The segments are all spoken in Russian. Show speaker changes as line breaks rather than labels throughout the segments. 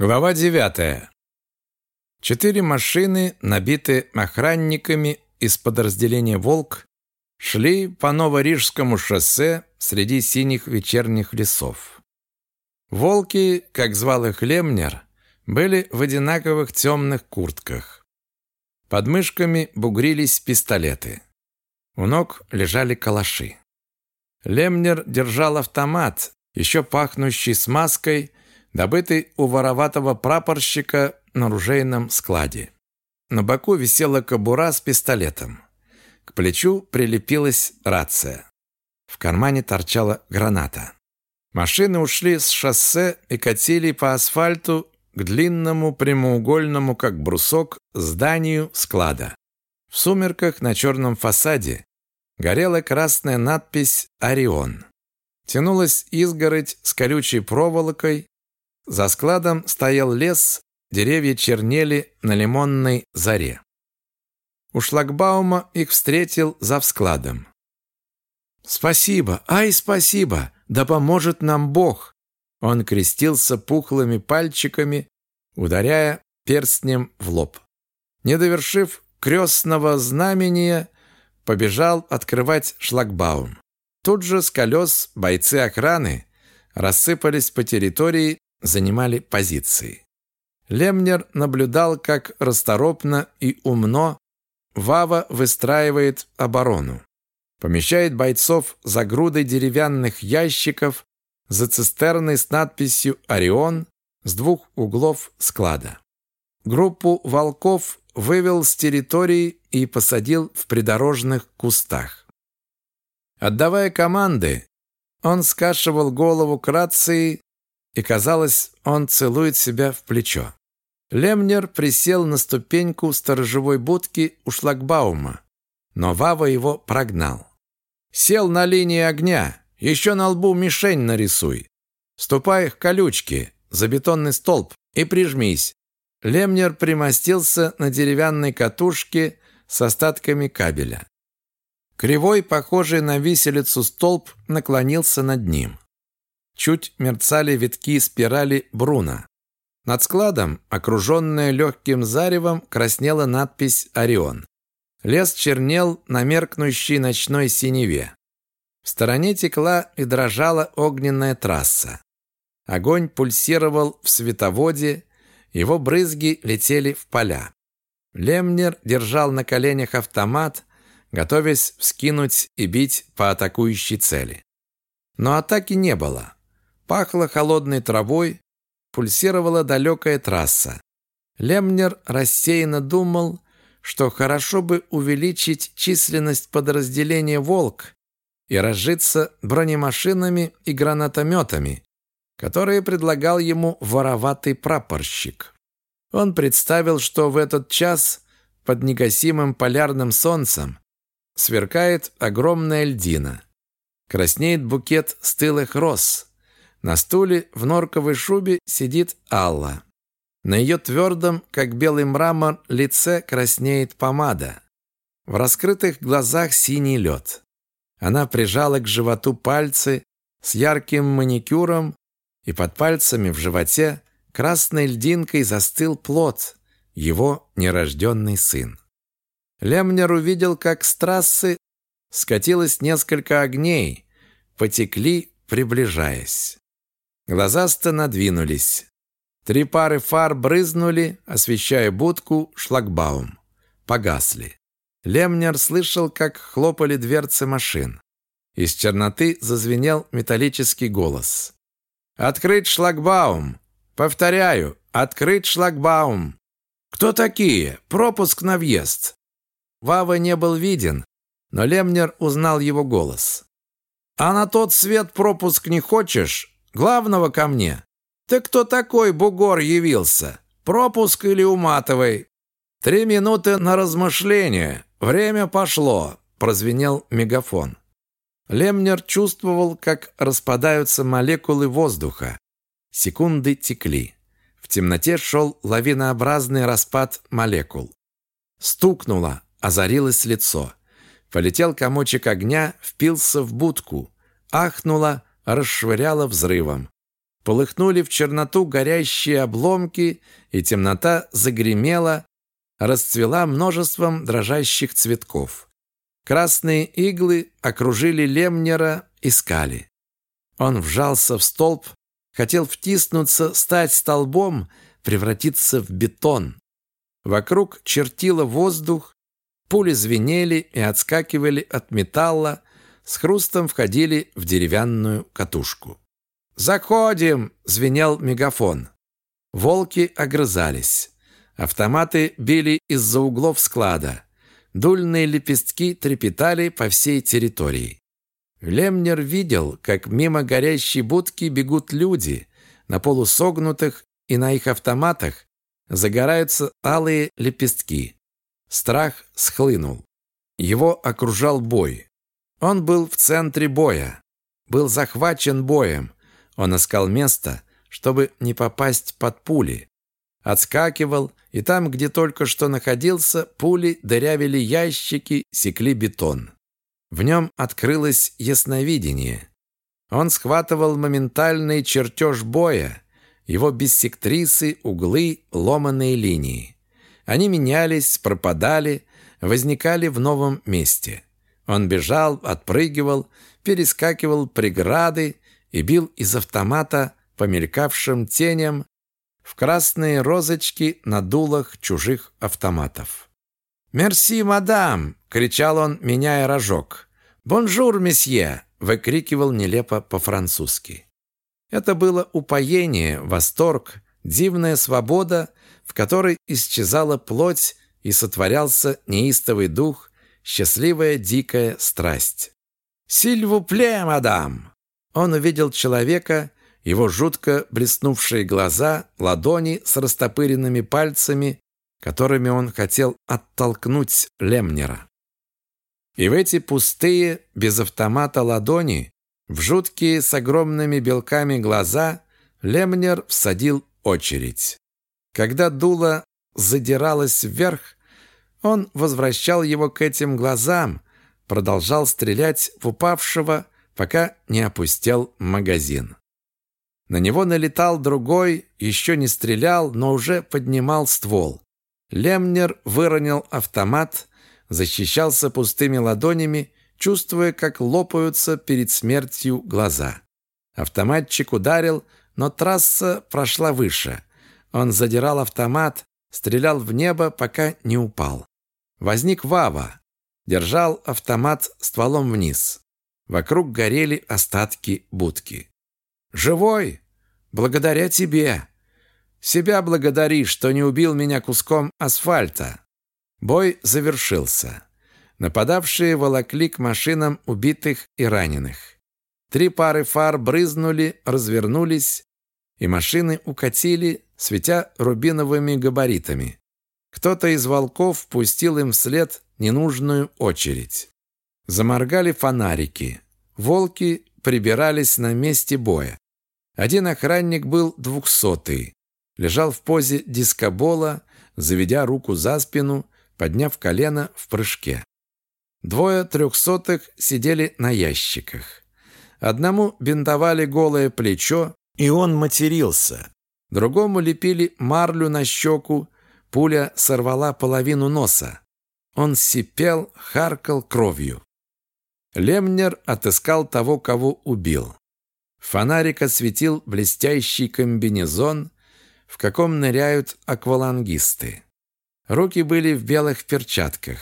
Глава 9. Четыре машины, набитые охранниками из подразделения «Волк», шли по Новорижскому шоссе среди синих вечерних лесов. Волки, как звал их Лемнер, были в одинаковых темных куртках. Под мышками бугрились пистолеты. У ног лежали калаши. Лемнер держал автомат, еще пахнущий смазкой, добытый у вороватого прапорщика на ружейном складе. На боку висела кобура с пистолетом. К плечу прилепилась рация. В кармане торчала граната. Машины ушли с шоссе и катили по асфальту к длинному прямоугольному, как брусок, зданию склада. В сумерках на черном фасаде горела красная надпись «Орион». Тянулась изгородь с колючей проволокой, за складом стоял лес, деревья чернели на лимонной заре. У шлагбаума их встретил за складом. «Спасибо! Ай, спасибо! Да поможет нам Бог!» Он крестился пухлыми пальчиками, ударяя перстнем в лоб. Не довершив крестного знамения, побежал открывать шлагбаум. Тут же с колес бойцы охраны рассыпались по территории занимали позиции. Лемнер наблюдал, как расторопно и умно Вава выстраивает оборону. Помещает бойцов за грудой деревянных ящиков за цистерной с надписью «Орион» с двух углов склада. Группу волков вывел с территории и посадил в придорожных кустах. Отдавая команды, он скашивал голову к рации и, казалось, он целует себя в плечо. Лемнер присел на ступеньку сторожевой будки у шлагбаума, но Вава его прогнал. «Сел на линии огня, еще на лбу мишень нарисуй. Ступай к колючке, за бетонный столб и прижмись». Лемнер примостился на деревянной катушке с остатками кабеля. Кривой, похожий на виселицу столб, наклонился над ним. Чуть мерцали витки спирали Бруна. Над складом, окруженная легким заревом, краснела надпись «Орион». Лес чернел на меркнущей ночной синеве. В стороне текла и дрожала огненная трасса. Огонь пульсировал в световоде, его брызги летели в поля. Лемнер держал на коленях автомат, готовясь вскинуть и бить по атакующей цели. Но атаки не было. Пахло холодной травой, пульсировала далекая трасса. Лемнер рассеянно думал, что хорошо бы увеличить численность подразделения «Волк» и разжиться бронемашинами и гранатометами, которые предлагал ему вороватый прапорщик. Он представил, что в этот час под негасимым полярным солнцем сверкает огромная льдина. Краснеет букет стылых роз, на стуле в норковой шубе сидит Алла. На ее твердом, как белый мрамор, лице краснеет помада. В раскрытых глазах синий лед. Она прижала к животу пальцы с ярким маникюром, и под пальцами в животе красной льдинкой застыл плод, его нерожденный сын. Лемнер увидел, как с трассы скатилось несколько огней, потекли, приближаясь. Глазасто надвинулись. Три пары фар брызнули, освещая будку, шлагбаум. Погасли. Лемнер слышал, как хлопали дверцы машин. Из черноты зазвенел металлический голос. «Открыть шлагбаум! Повторяю, открыть шлагбаум! Кто такие? Пропуск на въезд!» Вава не был виден, но Лемнер узнал его голос. «А на тот свет пропуск не хочешь? Главного ко мне. Ты кто такой, бугор, явился? Пропуск или уматывай? Три минуты на размышление. Время пошло, прозвенел мегафон. Лемнер чувствовал, как распадаются молекулы воздуха. Секунды текли. В темноте шел лавинообразный распад молекул. Стукнуло, озарилось лицо. Полетел комочек огня, впился в будку. Ахнуло, расшвыряло взрывом. полыхнули в черноту горящие обломки, и темнота загремела, расцвела множеством дрожащих цветков. Красные иглы окружили Лемнера, искали. Он вжался в столб, хотел втиснуться, стать столбом, превратиться в бетон. Вокруг чертило воздух, пули звенели и отскакивали от металла, с хрустом входили в деревянную катушку. «Заходим!» – звенел мегафон. Волки огрызались. Автоматы били из-за углов склада. Дульные лепестки трепетали по всей территории. Лемнер видел, как мимо горящей будки бегут люди. На полусогнутых и на их автоматах загораются алые лепестки. Страх схлынул. Его окружал бой. Он был в центре боя. Был захвачен боем. Он искал место, чтобы не попасть под пули. Отскакивал, и там, где только что находился, пули дырявили ящики, секли бетон. В нем открылось ясновидение. Он схватывал моментальный чертеж боя, его биссектрисы, углы, ломаные линии. Они менялись, пропадали, возникали в новом месте. Он бежал, отпрыгивал, перескакивал преграды и бил из автомата по мелькавшим теням в красные розочки на дулах чужих автоматов. «Merci, madame!» — кричал он, меняя рожок. «Bonjour, monsieur!» — выкрикивал нелепо по-французски. Это было упоение, восторг, дивная свобода, в которой исчезала плоть и сотворялся неистовый дух, счастливая дикая страсть. «Сильвупле, мадам!» Он увидел человека, его жутко блеснувшие глаза, ладони с растопыренными пальцами, которыми он хотел оттолкнуть Лемнера. И в эти пустые, без автомата ладони, в жуткие с огромными белками глаза, Лемнер всадил очередь. Когда дуло задиралось вверх, он возвращал его к этим глазам, продолжал стрелять в упавшего, пока не опустел магазин. На него налетал другой, еще не стрелял, но уже поднимал ствол. Лемнер выронил автомат, защищался пустыми ладонями, чувствуя, как лопаются перед смертью глаза. Автоматчик ударил, но трасса прошла выше. Он задирал автомат, стрелял в небо, пока не упал. Возник Вава. Держал автомат стволом вниз. Вокруг горели остатки будки. «Живой! Благодаря тебе! Себя благодари, что не убил меня куском асфальта. Бой завершился. Нападавшие волокли к машинам убитых и раненых. Три пары фар брызнули, развернулись, и машины укатили, светя рубиновыми габаритами. Кто-то из волков пустил им вслед ненужную очередь. Заморгали фонарики. Волки прибирались на месте боя. Один охранник был двухсотый лежал в позе дискобола, заведя руку за спину, подняв колено в прыжке. Двое трехсотых сидели на ящиках. Одному бинтовали голое плечо, и он матерился. Другому лепили марлю на щеку, пуля сорвала половину носа. Он сипел, харкал кровью. Лемнер отыскал того, кого убил. Фонарик осветил блестящий комбинезон, в каком ныряют аквалангисты. Руки были в белых перчатках.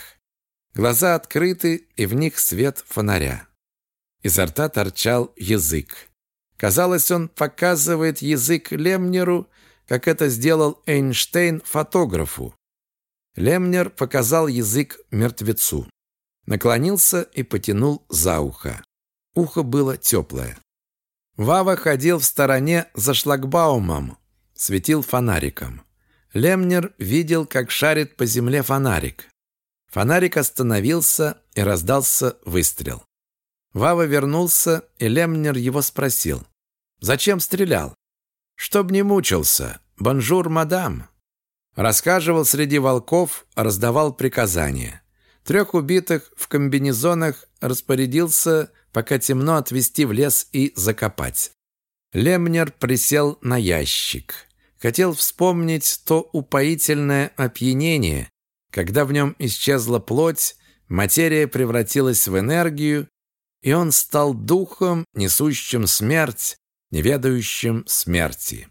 Глаза открыты, и в них свет фонаря. Изо рта торчал язык. Казалось, он показывает язык Лемнеру, как это сделал Эйнштейн фотографу. Лемнер показал язык мертвецу. Наклонился и потянул за ухо. Ухо было теплое. Вава ходил в стороне за шлагбаумом, светил фонариком. Лемнер видел, как шарит по земле фонарик. Фонарик остановился и раздался выстрел. Вава вернулся, и Лемнер его спросил. «Зачем стрелял?» «Чтоб не мучился. Bonjour, madame». Расхаживал среди волков, раздавал приказания. Трех убитых в комбинезонах распорядился, пока темно, отвезти в лес и закопать. Лемнер присел на ящик. Хотел вспомнить то упоительное опьянение, когда в нем исчезла плоть, материя превратилась в энергию, и он стал духом, несущим смерть, неведающим смерти.